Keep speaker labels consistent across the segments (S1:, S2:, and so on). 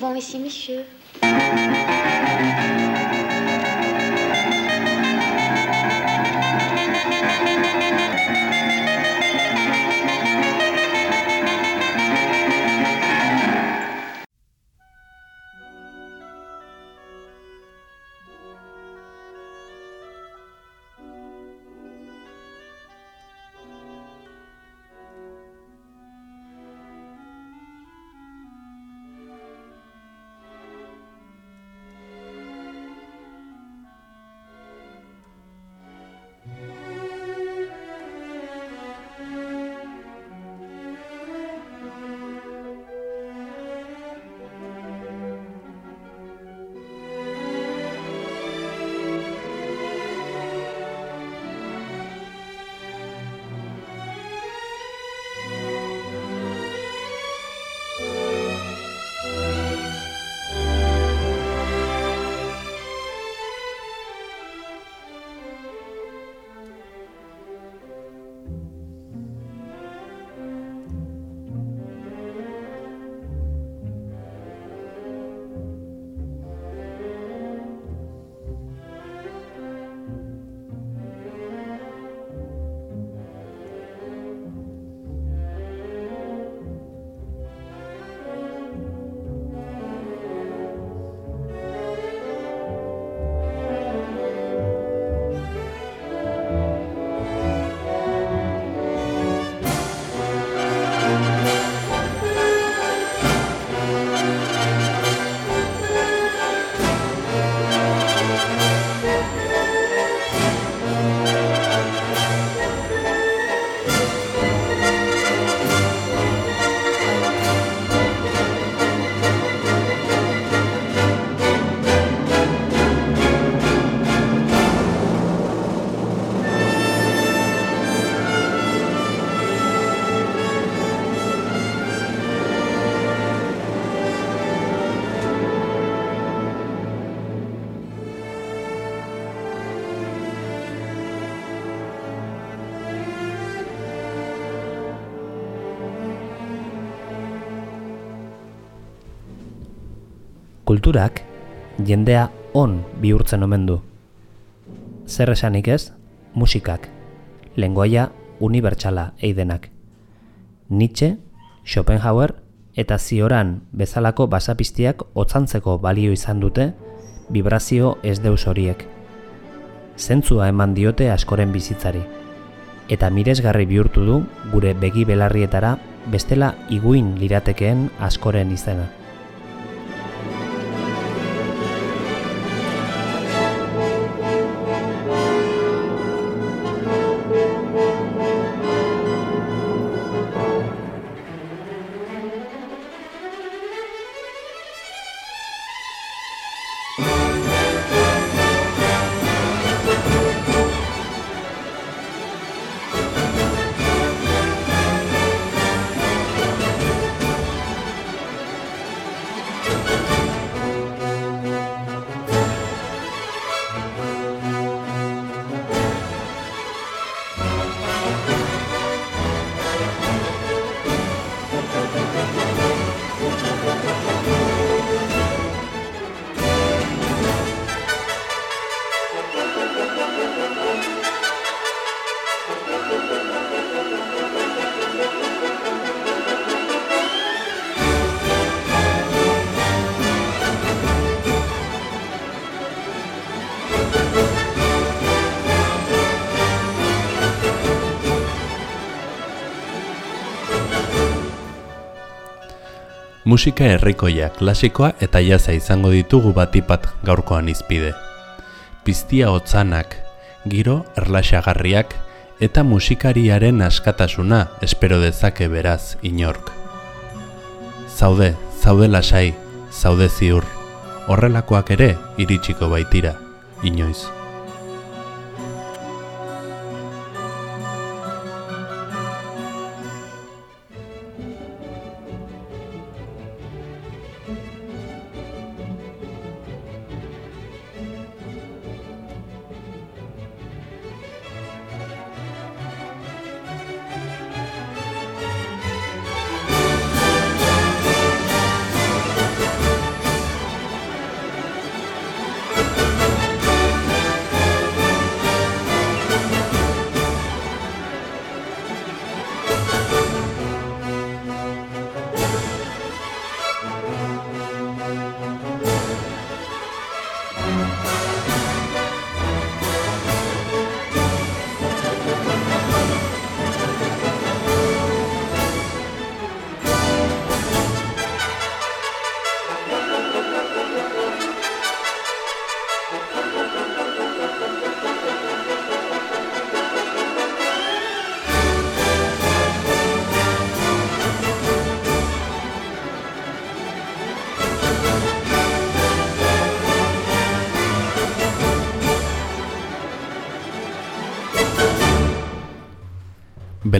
S1: souvent ici, monsieur.
S2: Kulturak jendea on bihurtzen omen du. Zer esanik ez, musikak, lengoaia unibertsala eidenak. Nietzsche, Schopenhauer eta zioran bezalako basapistiak otzantzeko balio izan dute vibrazio ez deus horiek. Zentzua eman diote askoren bizitzari. Eta miresgarri bihurtu du gure begi belarrietara bestela iguin liratekeen askoren izena.
S3: Musika herrikoia, klasikoa eta jaza izango ditugu batipat gaurkoan izpide. Piztia hotzanak, giro erlaxagarriak eta musikariaren askatasuna espero dezake beraz inork. Zaude, zaude lasai, zaude ziur, horrelakoak ere iritsiko baitira, inoiz.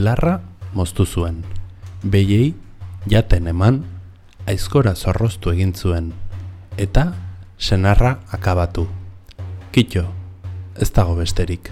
S3: Belarra moztu zuen. Beiei jaten eman, aizkora zorroztu egin zuen, eta senarra akabatu. Kitxo, ez dago besterik.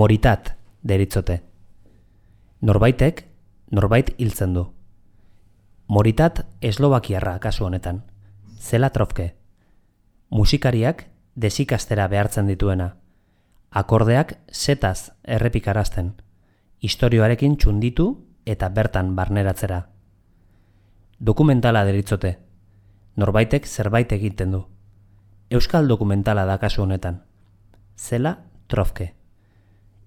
S2: Moritat deritzote. Norbaitek, norbait hiltzen du. Moritat eslobakiarra kasu honetan. Zela trofke. Musikariak desikastera behartzen dituena. Akordeak setaz errepikarazten. Historioarekin txunditu eta bertan barneratzera. Dokumentala deritzote. Norbaitek zerbait egiten du. Euskal dokumentala da kasu honetan. Zela trofke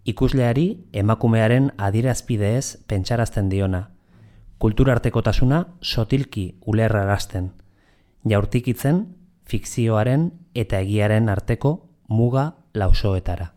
S2: ikusleari emakumearen adirazpideez pentsarazten diona, kulturartekotasuna sotilki ulerrarazten, jaurtikitzen fikzioaren eta egiaren arteko muga lausoetara.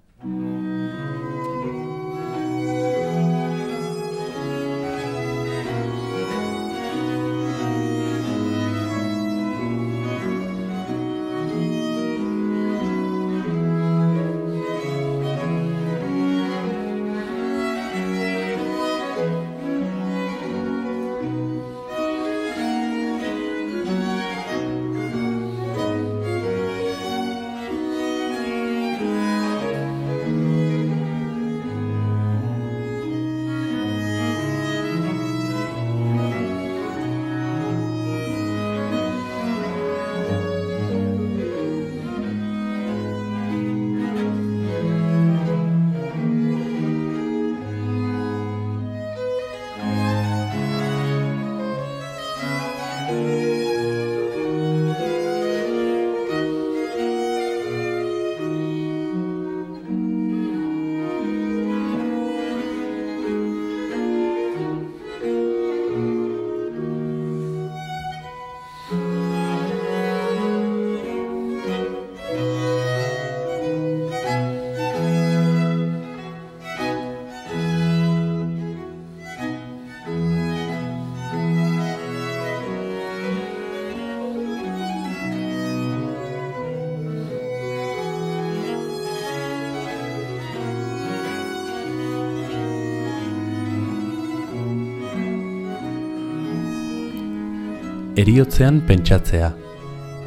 S3: Eriotzean pentsatzea,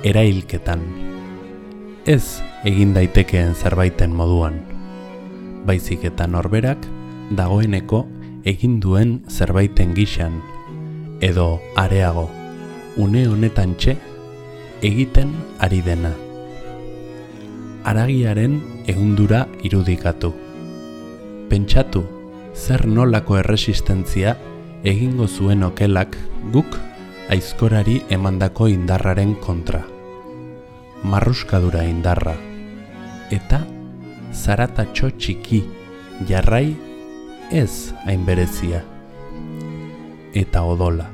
S3: erailketan. Ez egin daitekeen zerbaiten moduan, baizik eta norberak dagoeneko egin duen zerbaiten gixan, edo areago, une honetan txe, egiten ari dena. Aragiaren egundura irudikatu. Pentsatu, zer nolako erresistentzia egingo zuen okelak guk aizkorari emandako indarraren kontra. Marruskadura indarra. Eta zaratatxo txiki jarrai ez hainberezia. Eta odola.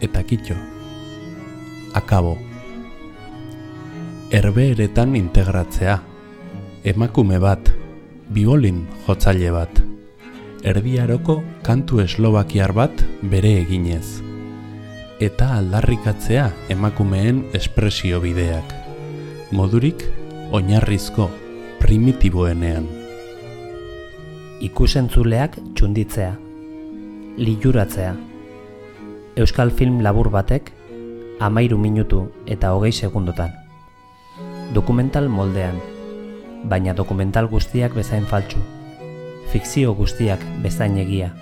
S3: Eta kitxo. Akabo. Erbeeretan integratzea. Emakume bat. Biolin jotzaile bat. Erdiaroko kantu eslobakiar bat bere eginez eta aldarrikatzea emakumeen espresio bideak. Modurik oinarrizko primitiboenean.
S2: Ikusentzuleak txunditzea, liluratzea. Euskal film labur batek amairu minutu eta hogei segundotan. Dokumental moldean, baina dokumental guztiak bezain faltsu. Fikzio guztiak bezain egia.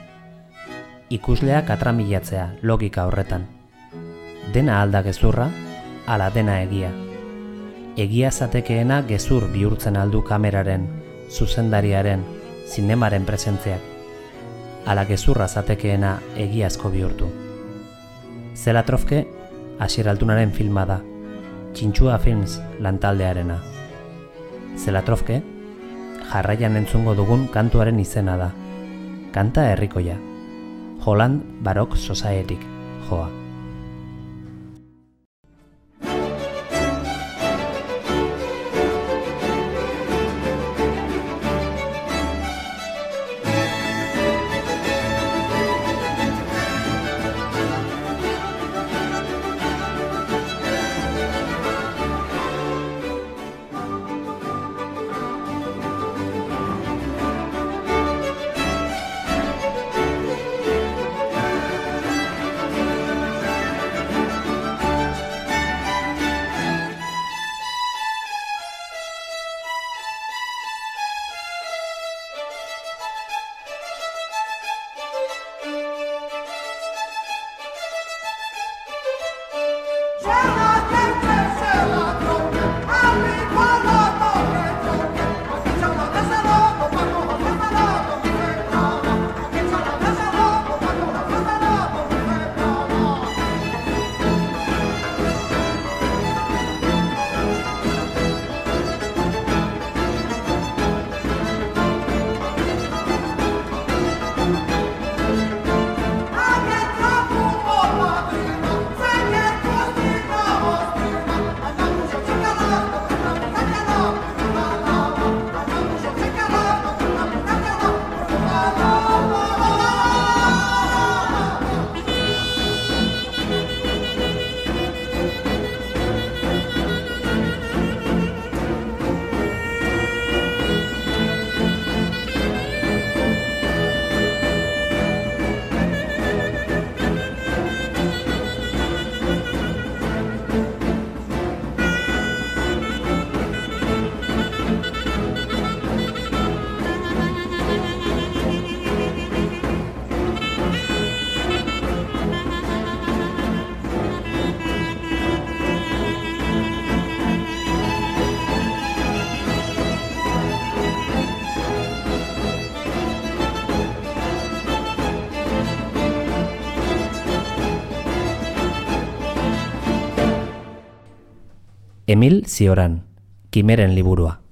S2: Ikusleak atramilatzea logika horretan. Dena alda gezurra, ala dena egia. Egia zatekeena gezur bihurtzen aldu kameraren, zuzendariaren, zinemaren presentziak. Ala gezurra zatekeena egiazko bihurtu. Zela trofke, asieraltunaren filma da, Txintxua Films lantaldearena. Zelatrofke, jarraian entzungo dugun kantuaren izena da. Kanta herrikoia. Holland Baroque Society, joa. Emil Zioran, Kimeren liburua.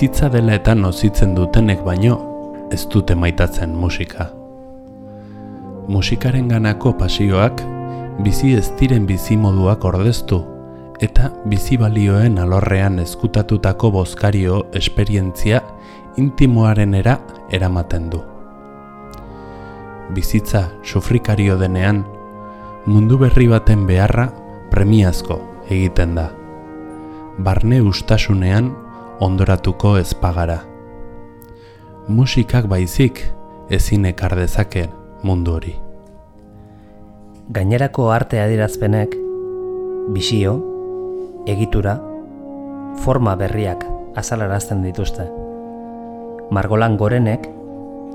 S3: Bizitza dela eta nozitzen dutenek baino ez dute maitatzen musika. Musikaren ganako pasioak bizi ez diren bizimoduak ordeztu eta bizi balioen alorrean eskutatutako bozkario esperientzia intimoarenera eramaten du. Bizitza sufrikario denean, mundu berri baten beharra premiazko egiten da. Barne ustasunean ondoratuko ezpagara. Musikak baizik ezin ekar dezake mundu hori.
S2: Gainerako arte adirazpenek bisio, egitura, forma berriak azalarazten dituzte. Margolan gorenek,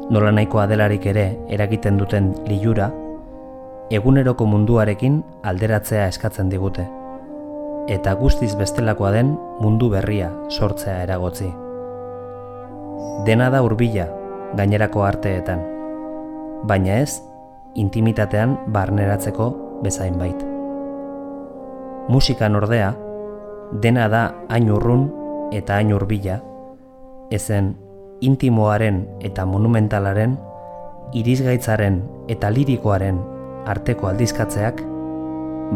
S2: nola nahikoa delarik ere eragiten duten liura, eguneroko munduarekin alderatzea eskatzen digute eta guztiz bestelakoa den mundu berria sortzea eragotzi. Dena da hurbila gainerako arteetan, baina ez intimitatean barneratzeko bezain bait. Musika ordea, dena da hain urrun eta hain hurbila, ezen intimoaren eta monumentalaren, irizgaitzaren eta lirikoaren arteko aldizkatzeak,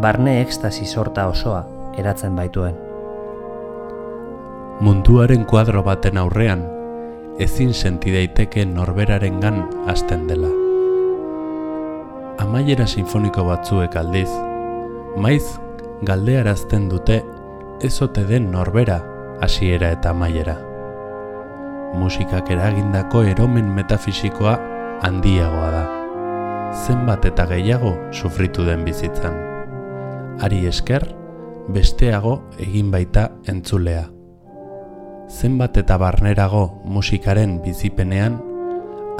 S2: barne ekstasi sorta osoa eratzen baituen.
S3: Munduaren kuadro baten aurrean, ezin senti daiteke norberaren gan hasten dela. Amaiera sinfoniko batzuek aldiz, maiz galdearazten dute ezote den norbera hasiera eta amaiera. Musikak eragindako eromen metafisikoa handiagoa da. Zenbat eta gehiago sufritu den bizitzan. Ari esker, besteago egin baita entzulea. Zenbat eta barnerago musikaren bizipenean,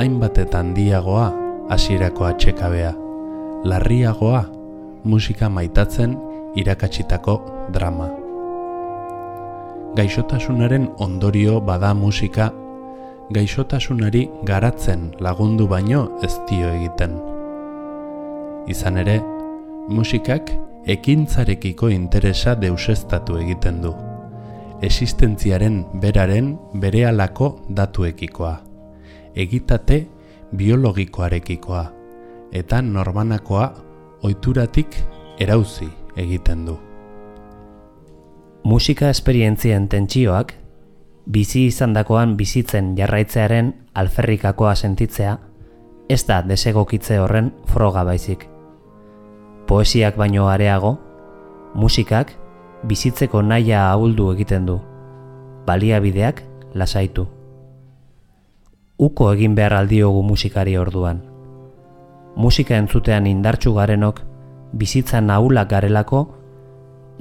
S3: hainbat eta handiagoa hasierako atxekabea, larriagoa musika maitatzen irakatsitako drama. Gaixotasunaren ondorio bada musika, gaixotasunari garatzen lagundu baino ez dio egiten. Izan ere, musikak ekintzarekiko interesa deusestatu egiten du. Existentziaren beraren berehalako datuekikoa. Egitate biologikoarekikoa eta normanakoa oituratik erauzi egiten du.
S2: Musika esperientzien tentsioak bizi izandakoan bizitzen jarraitzearen alferrikakoa sentitzea ez da desegokitze horren froga baizik poesiak baino areago, musikak bizitzeko naia ahuldu egiten du, baliabideak lasaitu. Uko egin behar aldiogu musikari orduan. Musika entzutean indartsu garenok bizitza naulak garelako,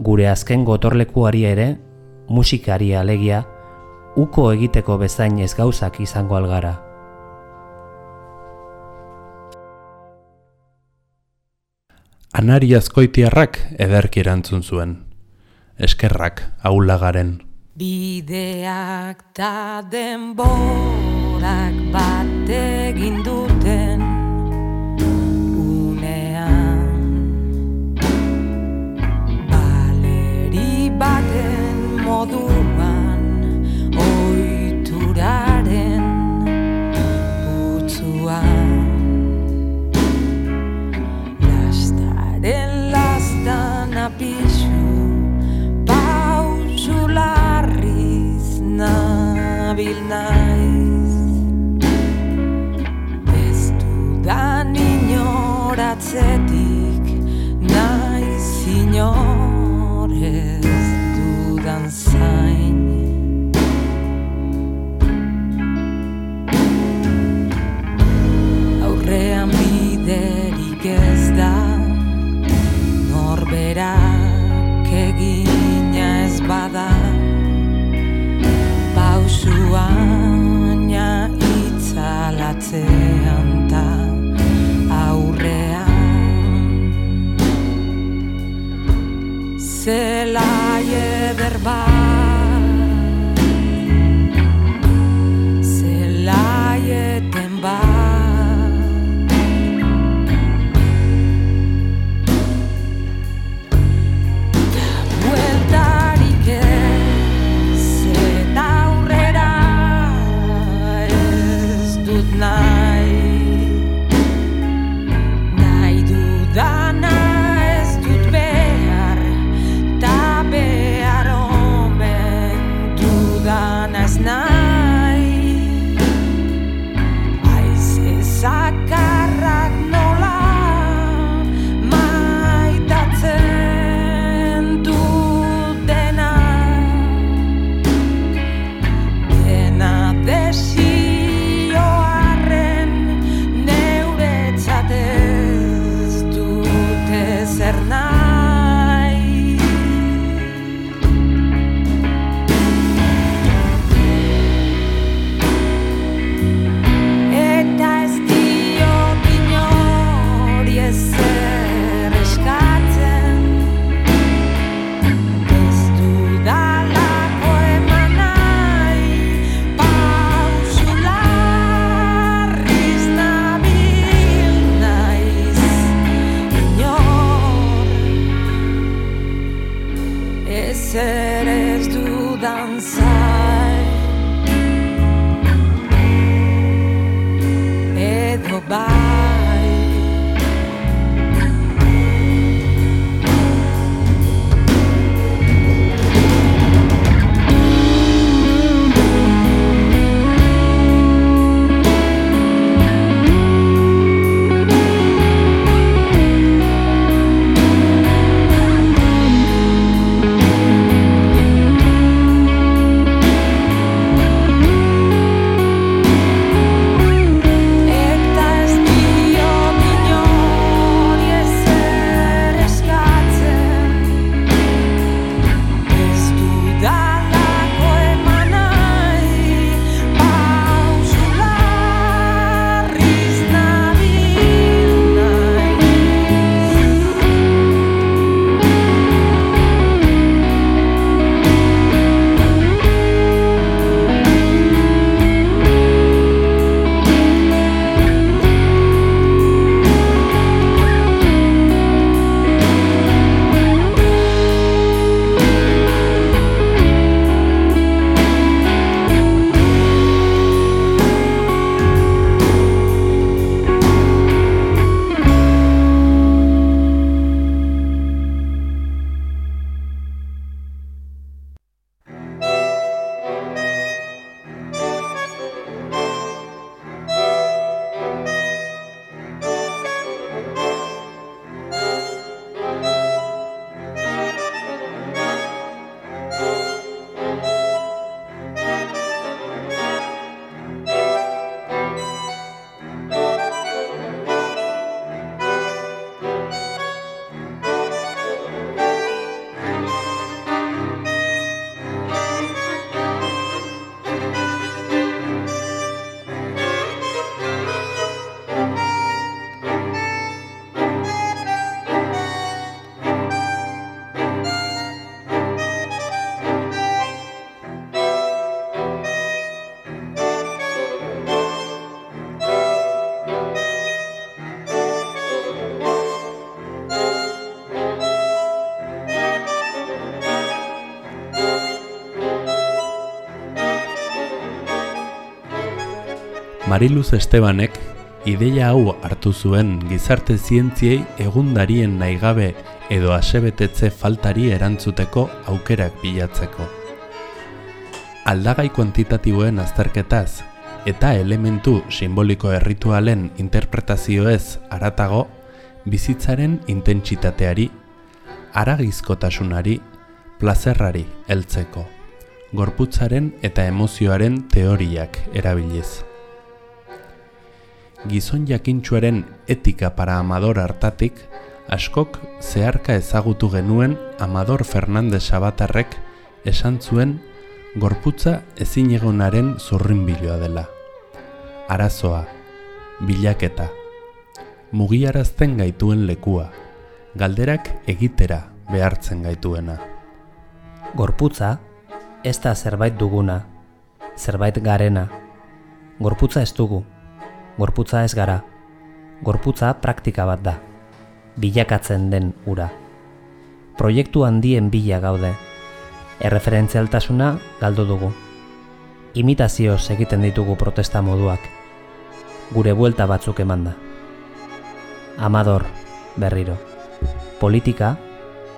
S2: gure azken gotorlekuari ere musikari alegia uko egiteko bezain ez gauzak izango algara.
S3: Anari azkoitiarrak ederki erantzun zuen. Eskerrak aulagaren.
S1: Bideak ta denborak bat egin duten unean Baleri baten moduan oituraren inoratzetik naiz inorez dudan zain
S3: Mariluz Estebanek ideia hau hartu zuen gizarte zientziei egundarien naigabe edo asebetetze faltari erantzuteko aukerak bilatzeko. Aldagai kuantitatiboen azterketaz eta elementu simboliko erritualen interpretazioez aratago bizitzaren intentsitateari, aragizkotasunari, plazerrari heltzeko, gorputzaren eta emozioaren teoriak erabiliz gizon jakintsuaren etika para Amador hartatik, askok zeharka ezagutu genuen Amador Fernandez Sabatarrek esan zuen gorputza ezinegonaren zurrinbiloa dela. Arazoa, bilaketa, mugiarazten gaituen lekua, galderak egitera behartzen gaituena.
S2: Gorputza ez da zerbait duguna, zerbait garena. Gorputza ez dugu, gorputza ez gara. Gorputza praktika bat da, bilakatzen den ura. Proiektu handien bila gaude. Erreferentzialtasuna galdu dugu. Imitazioz egiten ditugu protesta moduak. Gure buelta batzuk emanda. Amador, berriro. Politika,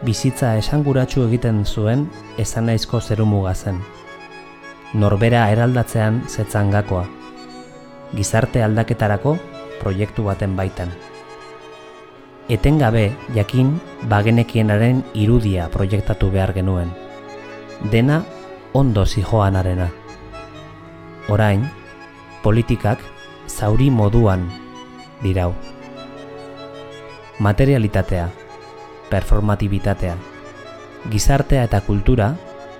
S2: bizitza esanguratsu egiten zuen esan naizko zerumuga zen. Norbera eraldatzean zetzan gakoa. Gizarte aldaketarako proiektu baten baitan. Etengabe jakin bagenekienaren irudia proiektatu behar genuen. Dena ondo zijoanarena. Orain, politikak zauri moduan dirau. Materialitatea, performatibitatea, gizartea eta kultura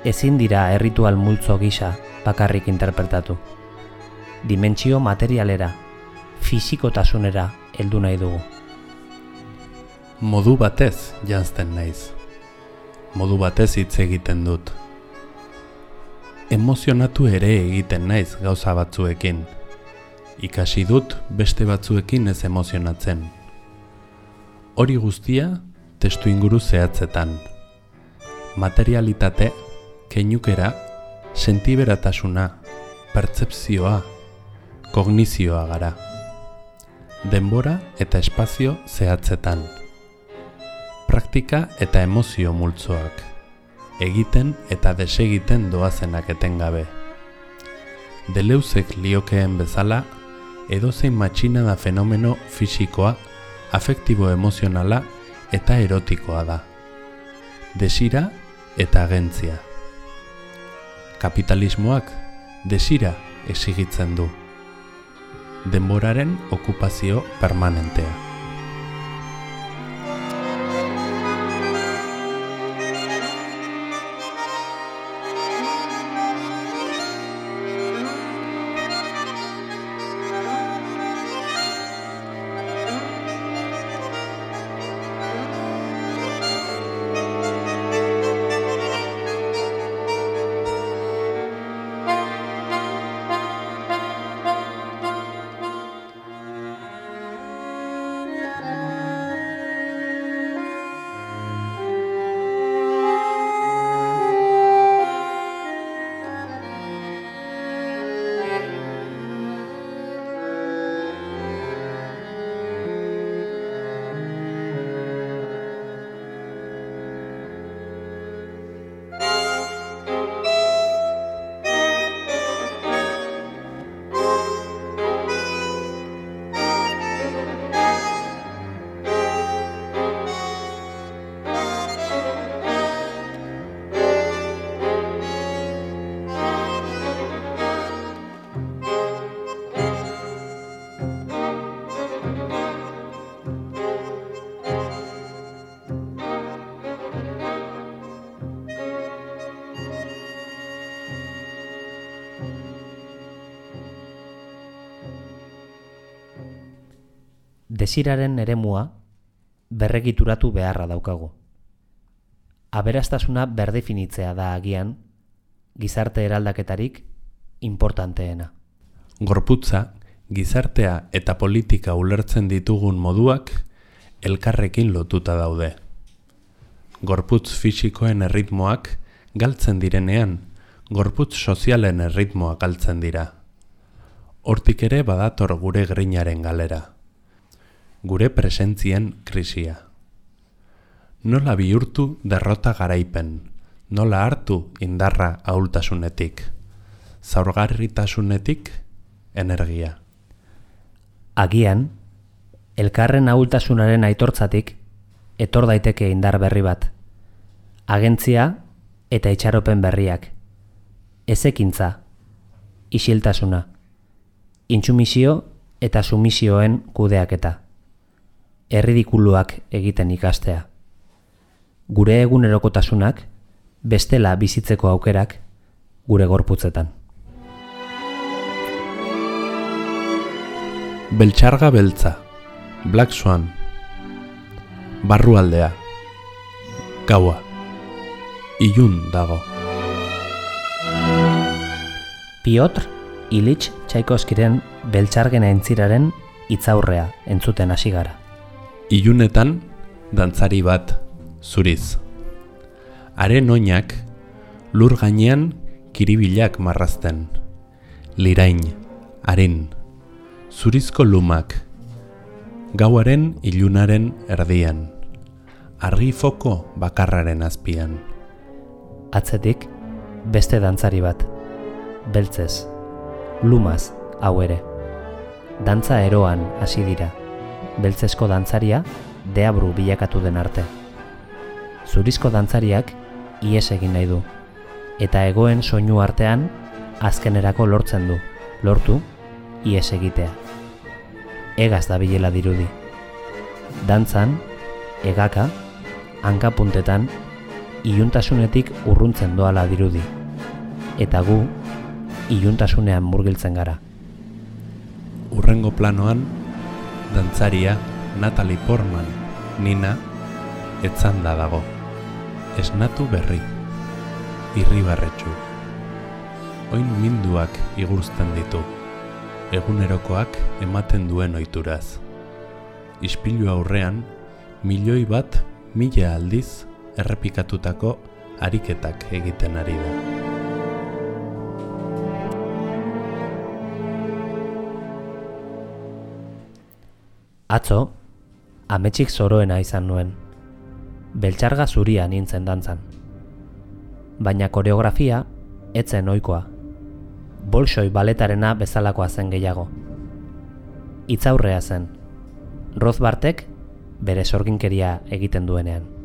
S2: ezin dira erritual multzo gisa bakarrik interpretatu. Dimentsio materialera, fisikotasunera heldu nahi dugu.
S3: Modu batez janzten naiz. Modu batez hitz egiten dut. Emozionatu ere egiten naiz gauza batzuekin. Ikasi dut beste batzuekin ez emozionatzen. Hori guztia testu inguru zehatzetan. Materialitate, keinukera, sentiberatasuna, pertzepzioa, kognizioa gara. Denbora eta espazio zehatzetan. Praktika eta emozio multzoak. Egiten eta desegiten doazenak etengabe. Deleuzek liokeen bezala, edozein matxina da fenomeno fisikoa, afektibo-emozionala eta erotikoa da. Desira eta agentzia. Kapitalismoak desira esigitzen du. Denboraren okupazio permanentea.
S2: Desiraren eremua berregituratu beharra daukagu. Aberastasuna berdefinitzea da agian gizarte eraldaketarik importanteena.
S3: Gorputza, gizartea eta politika ulertzen ditugun moduak elkarrekin lotuta daude. Gorputz fisikoen erritmoak galtzen direnean, gorputz sozialen erritmoak galtzen dira. Hortik ere badator gure grinaren galera. Gure presentzien krisia. Nola bihurtu derrota garaipen, nola hartu indarra ahultasunetik, zaurgarritasunetik energia.
S2: Agian, elkarren ahultasunaren aitortzatik etor daiteke indar berri bat. Agentzia eta itxaropen berriak. Ezekintza, isiltasuna, intsumisio eta sumisioen kudeaketa. Erridikuluak egiten ikastea. Gure egunerokotasunak, bestela bizitzeko aukerak, gure gorputzetan.
S3: Beltxarga beltza, Black Swan, Barrualdea, Gaua, Ilun dago.
S2: Piotr Ilich Tchaikovskiren beltxargen aintziraren hitzaurrea entzuten hasi gara.
S3: Ilunetan, dantzari bat, zuriz. Haren oinak, lur gainean, kiribilak marrazten. Lirain, harin, zurizko lumak, gauaren ilunaren erdian, argi foko bakarraren azpian.
S2: Atzetik, beste dantzari bat, beltzez, lumaz hau ere. Dantza eroan hasi dira, beltzezko dantzaria deabru bilakatu den arte. Zurizko dantzariak ies egin nahi du, eta egoen soinu artean azkenerako lortzen du, lortu ies egitea. Egaz da bilela dirudi. Dantzan, egaka, hankapuntetan, iluntasunetik urruntzen doala dirudi. Eta gu, iluntasunean murgiltzen gara.
S3: Urrengo planoan, dantzaria Natalie Portman, Nina, etzanda dago. Esnatu berri, irribarretxu. Oin minduak igurzten ditu, egunerokoak ematen duen oituraz. Ispilu aurrean, milioi bat mila aldiz errepikatutako ariketak egiten ari da.
S2: Atzo, ametsik zoroena izan nuen. Beltxarga zuria nintzen dantzan. Baina koreografia, etzen ohikoa. Bolsoi baletarena bezalakoa zen gehiago. Itzaurrea zen. Rothbartek bere sorginkeria egiten duenean.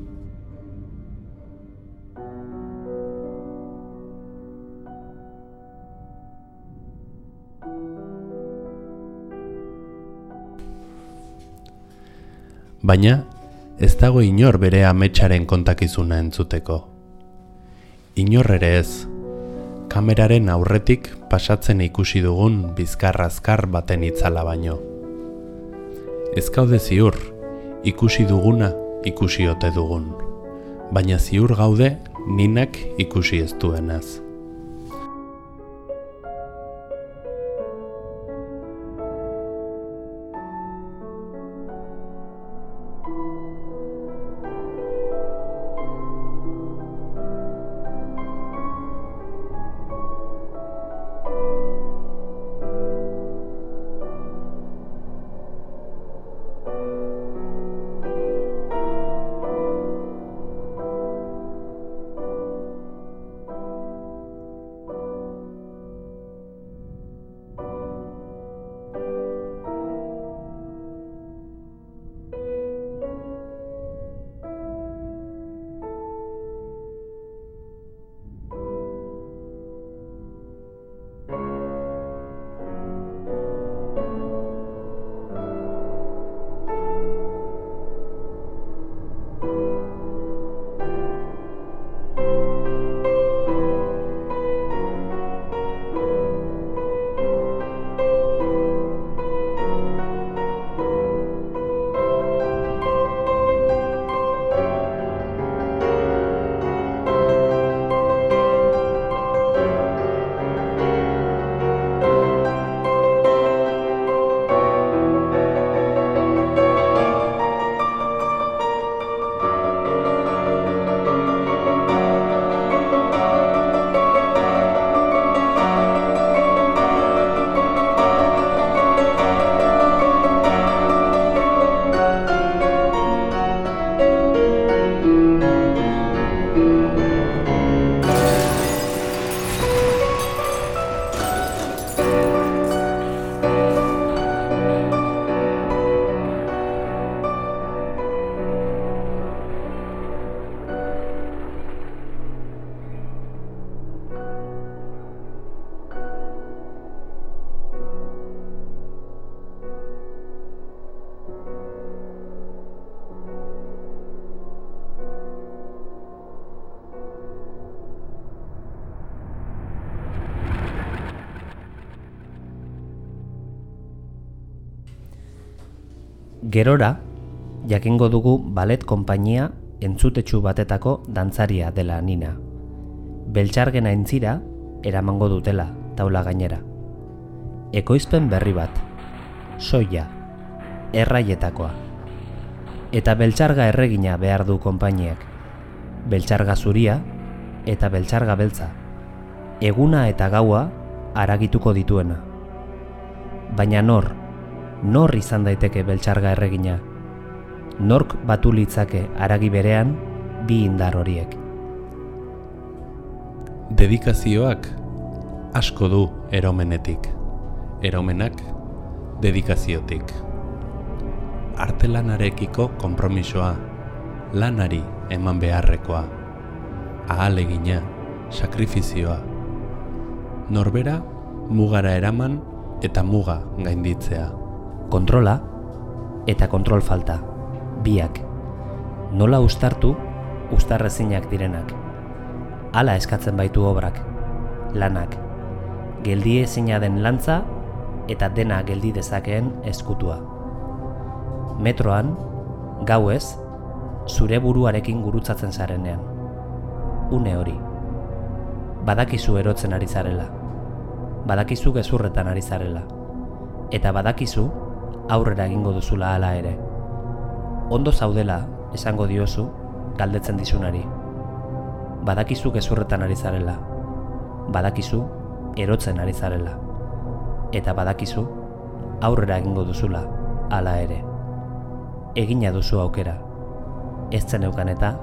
S3: Baina, ez dago inor bere ametsaren kontakizuna entzuteko. Inor ere ez, kameraren aurretik pasatzen ikusi dugun bizkarrazkar baten itzala baino. Ez gaude ziur, ikusi duguna ikusi ote dugun, baina ziur gaude ninak ikusi ez duenaz.
S2: Gerora, jakingo dugu ballet konpainia entzutetsu batetako dantzaria dela nina. Beltxargena entzira, eramango dutela, taula gainera. Ekoizpen berri bat, soia, erraietakoa. Eta beltxarga erregina behar du konpainiak. Beltxarga zuria eta beltxarga beltza. Eguna eta gaua aragituko dituena. Baina nor, nor izan daiteke beltxarga erregina? Nork batu litzake aragi berean bi indar horiek?
S3: Dedikazioak asko du eromenetik. Eromenak dedikaziotik. Artelanarekiko konpromisoa, lanari eman beharrekoa, ahalegina, sakrifizioa. Norbera mugara eraman eta muga gainditzea.
S2: Kontrola eta kontrol falta. Biak. Nola ustartu, ustarrezinak direnak. Hala eskatzen baitu obrak. Lanak. Geldi ezina den lantza eta dena geldi dezakeen eskutua. Metroan, gauez, zure buruarekin gurutzatzen zarenean. Une hori. Badakizu erotzen ari zarela. Badakizu gezurretan ari zarela. Eta badakizu aurrera egingo duzula hala ere. Ondo zaudela, esango diozu, galdetzen dizunari. badakizu gezurretan ari zarela. Badakizu erotzen ari zarela. Eta badakizu aurrera egingo duzula hala ere. Egina duzu aukera. Ez zen eukan eta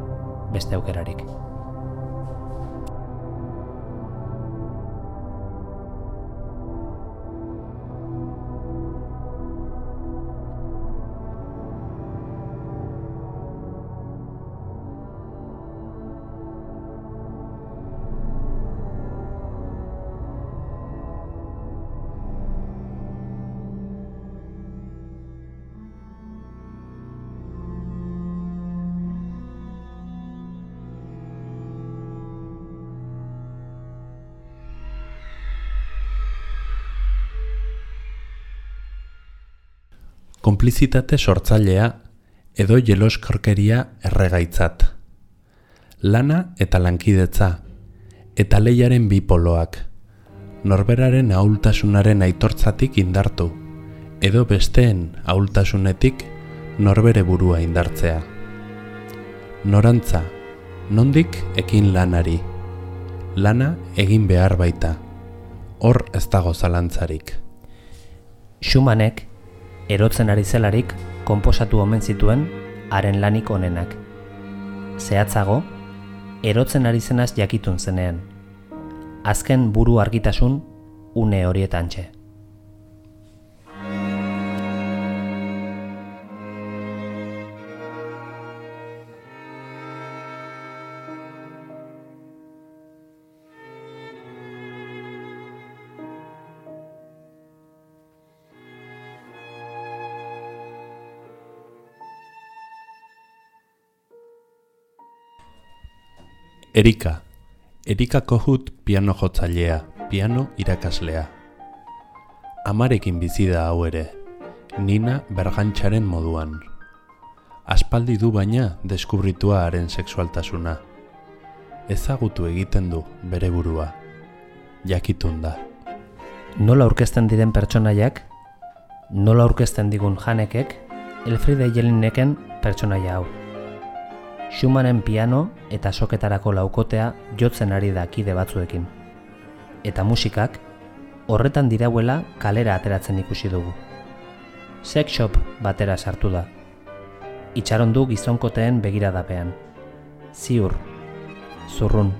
S2: beste aukerarik.
S3: Konplizitate sortzailea edo jeloskorkeria erregaitzat. Lana eta lankidetza, eta leiaren bi poloak. Norberaren ahultasunaren aitortzatik indartu, edo besteen ahultasunetik norbere burua indartzea. Norantza, nondik ekin lanari. Lana egin behar baita. Hor ez dago zalantzarik.
S2: Schumannek erotzen ari zelarik konposatu omen zituen haren lanik onenak. Zehatzago, erotzen ari zenaz jakitun zenean. Azken buru argitasun une horietan txe.
S3: Erika. Erika Kohut piano jotzailea, piano irakaslea. Amarekin bizi da hau ere, Nina bergantxaren moduan. Aspaldi du baina deskubritua haren sexualtasuna. Ezagutu egiten du bere burua. Jakitun da.
S2: Nola aurkezten diren pertsonaiak, nola aurkezten digun janekek, Elfriede Jelineken pertsonaia hau. Schumannen piano eta soketarako laukotea jotzen ari da kide batzuekin. Eta musikak horretan dirauela kalera ateratzen ikusi dugu. Sex shop batera sartu da. Itxaron du gizonkoteen begiradapean. Ziur, zurrun.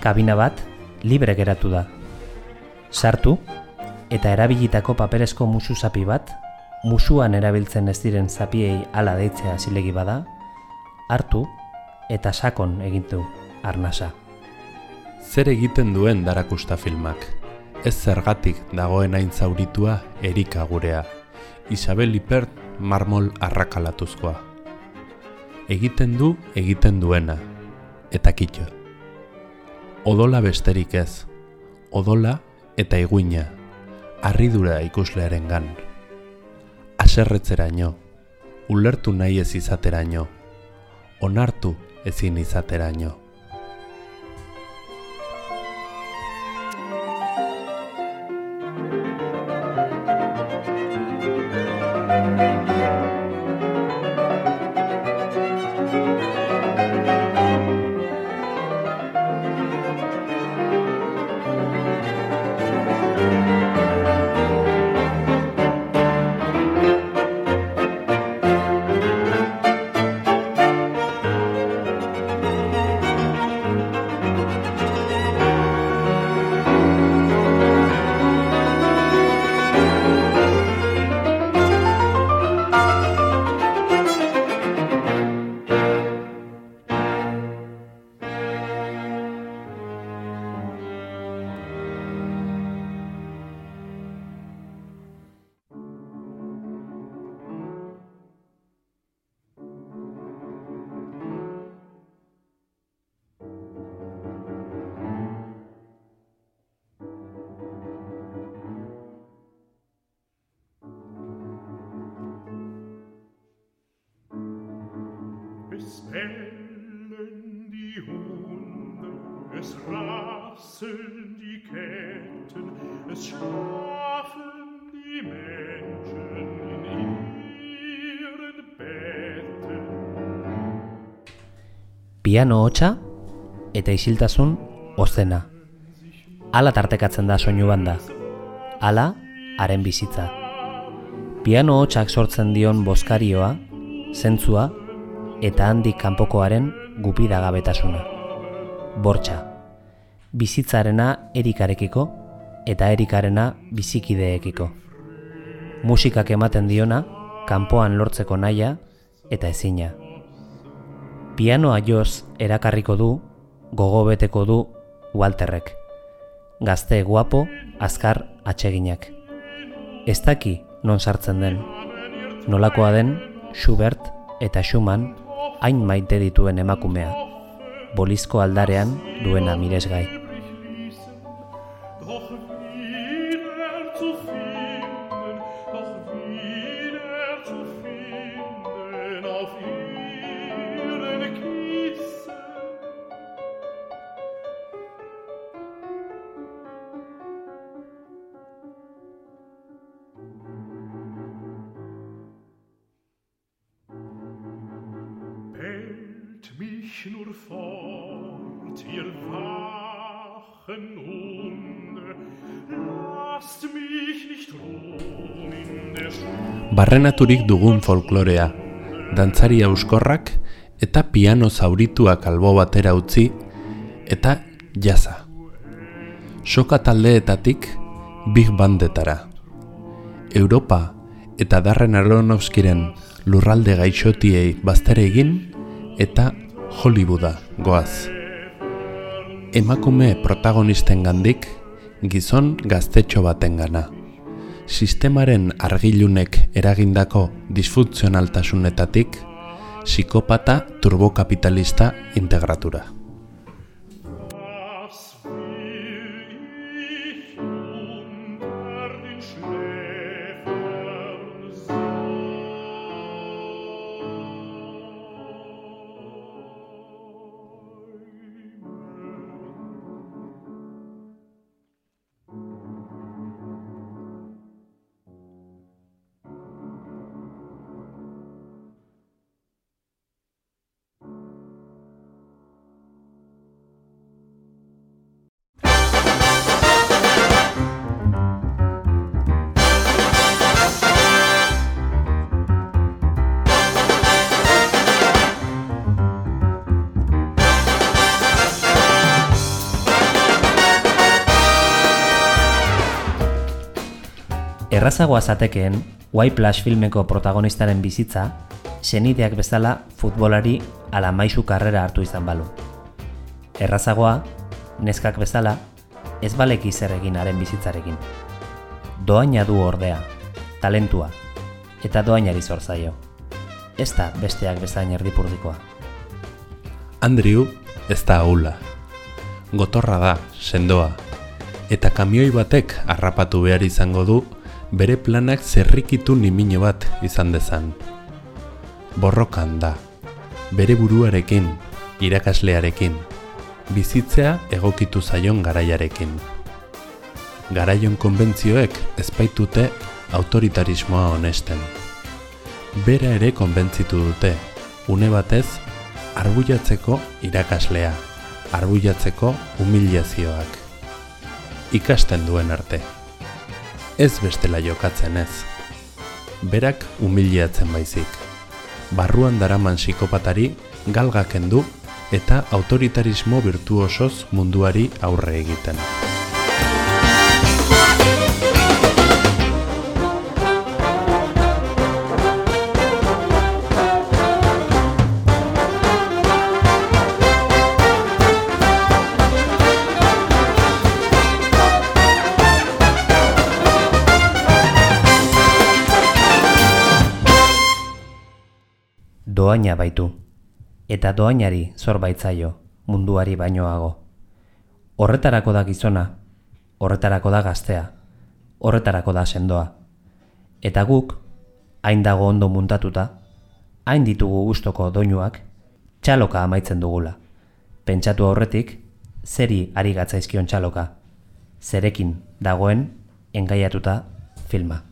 S2: Kabina bat libre geratu da. Sartu eta erabilitako paperezko musu zapi bat, musuan erabiltzen ez diren zapiei hala deitzea zilegi bada, hartu eta sakon egin du arnasa.
S3: Zer egiten duen darakusta filmak? Ez zergatik dagoen hain zauritua Erika gurea. Isabel Ipert marmol arrakalatuzkoa. Egiten du egiten duena. Eta kitxo. Odola besterik ez. Odola eta iguina. Arridura ikuslearen gan. Aserretzeraino. Ulertu nahi ez izateraino. Onartu ezin izateraino.
S4: Bellen die Hunde, es rasseln die Ketten, es schlafen die Menschen in ihren Betten.
S2: Piano hotsa eta isiltasun ozena. Hala tartekatzen da soinu banda. Hala haren bizitza. Piano hotxak sortzen dion bozkarioa, zentzua eta handik kanpokoaren gupidagabetasuna. Bortxa. Bizitzarena erikarekiko eta erikarena bizikideekiko. Musikak ematen diona, kanpoan lortzeko naia eta ezina. Pianoa joz erakarriko du, gogo beteko du Walterrek. Gazte guapo, azkar atseginak. Ez daki non sartzen den. Nolakoa den Schubert eta Schumann hain maite dituen emakumea. Bolizko aldarean duena miresgai.
S4: Nur fort, ihr wachen lasst mich nicht ruhen in der Stunde.
S3: Barrenaturik dugun folklorea, dantzari euskorrak eta piano zaurituak albo batera utzi eta jaza. Soka taldeetatik big bandetara. Europa eta Darren Aronofskiren lurralde gaixotiei baztere egin eta Hollywooda goaz. Emakume protagonisten gandik gizon gaztetxo baten gana. Sistemaren argilunek eragindako disfuntzionaltasunetatik psikopata turbokapitalista integratura.
S2: Errazagoa zatekeen Y Plus filmeko protagonistaren bizitza, senideak bezala futbolari ala maisu karrera hartu izan balu. Errazagoa, neskak bezala, ez baleki zer egin haren bizitzarekin. Doaina du ordea, talentua, eta doainari zor zaio. Ez da besteak bezain erdipurdikoa.
S3: Andrew ez da ahula. Gotorra da, sendoa. Eta kamioi batek harrapatu behar izango du bere planak zerrikitu nimino bat izan dezan. Borrokan da. Bere buruarekin, irakaslearekin, bizitzea egokitu zaion garaiarekin. Garaion konbentzioek ezpaitute autoritarismoa honesten. Bera ere konbentzitu dute, une batez, arbuiatzeko irakaslea, arbuiatzeko humiliazioak. Ikasten duen arte. Ez bestela jokatzen ez. Berak humiliatzen baizik. Barruan daraman psikopatari galgaken du eta autoritarismo virtuosoz munduari aurre egiten.
S2: Doaina baitu, eta doainari zor baitzaio munduari bainoago. Horretarako da gizona, horretarako da gaztea, horretarako da sendoa. Eta guk, hain dago ondo muntatuta, hain ditugu gustoko doinuak, txaloka amaitzen dugula. Pentsatu aurretik, zeri ari gatzaizkion txaloka, zerekin dagoen engaiatuta filma.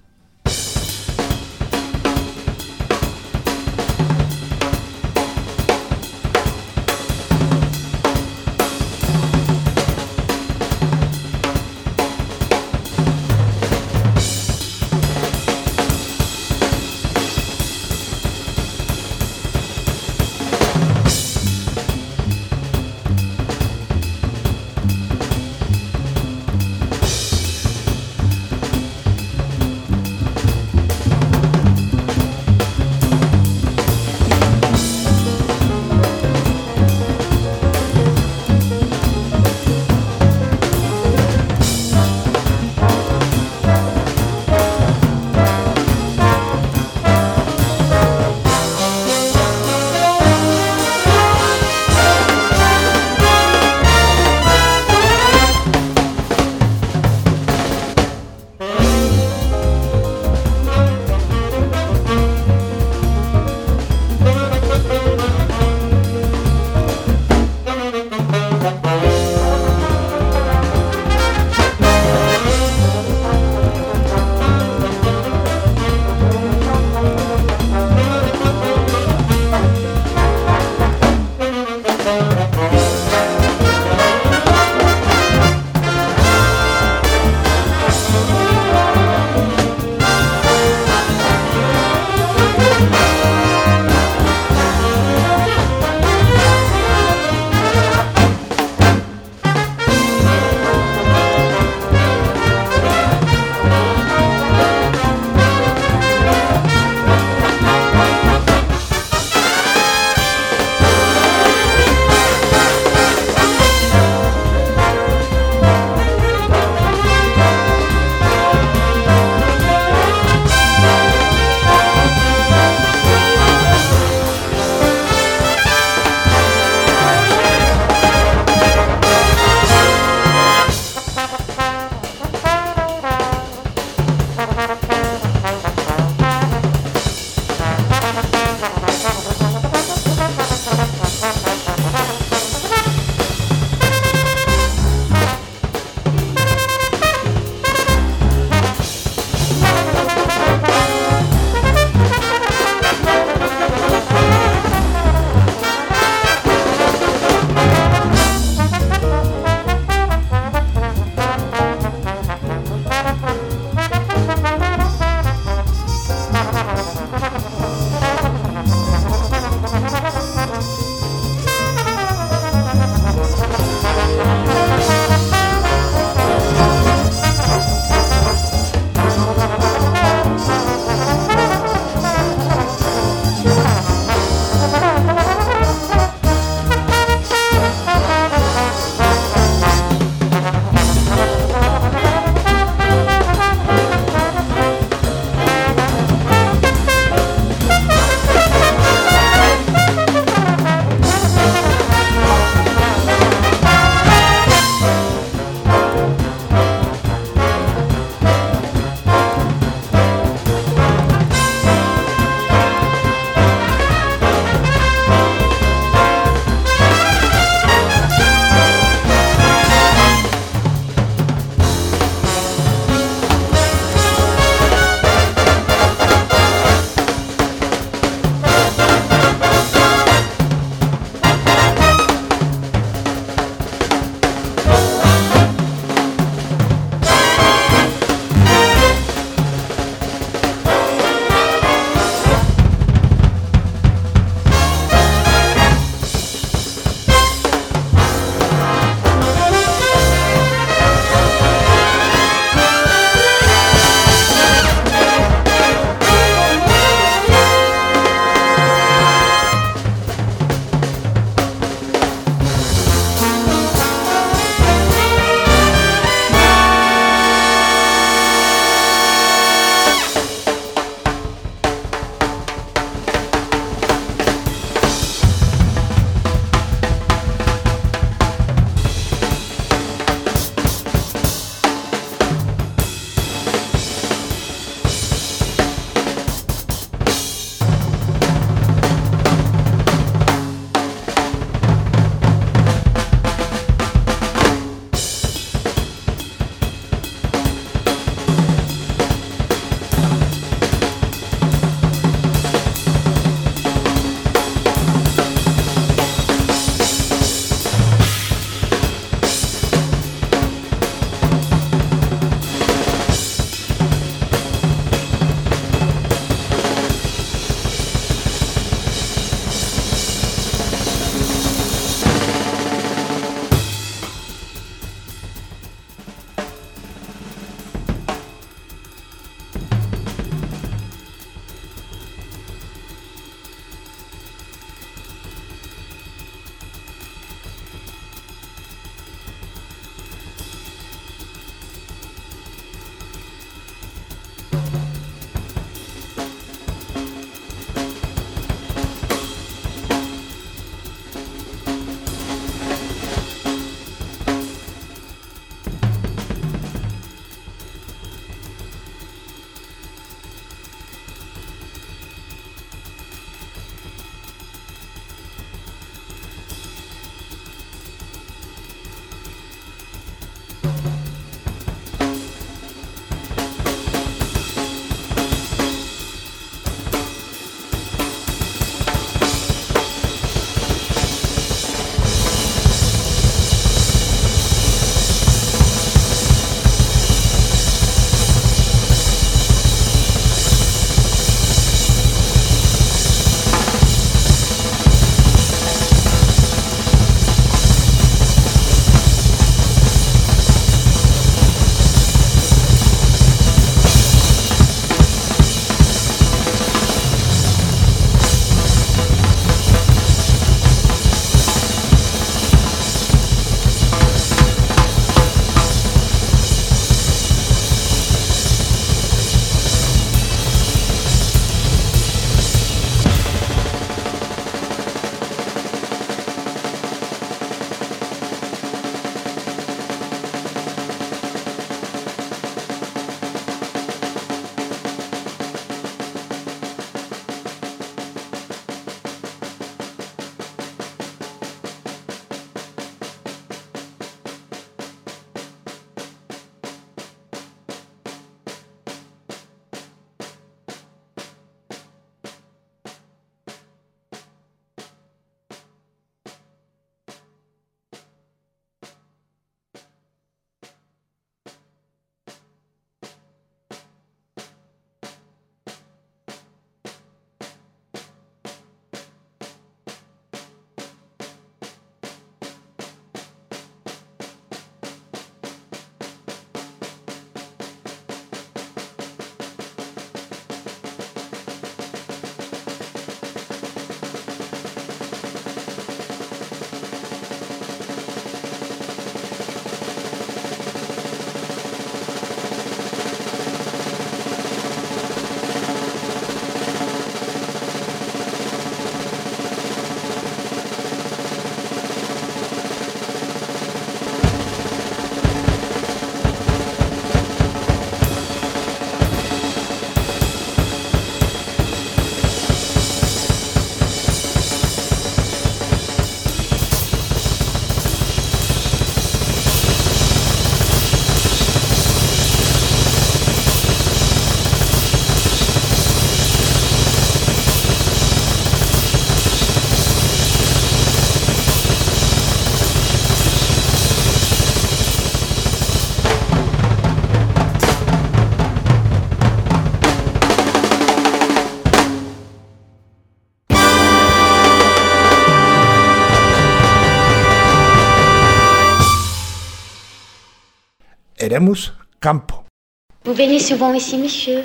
S5: Vous venez souvent ici, monsieur?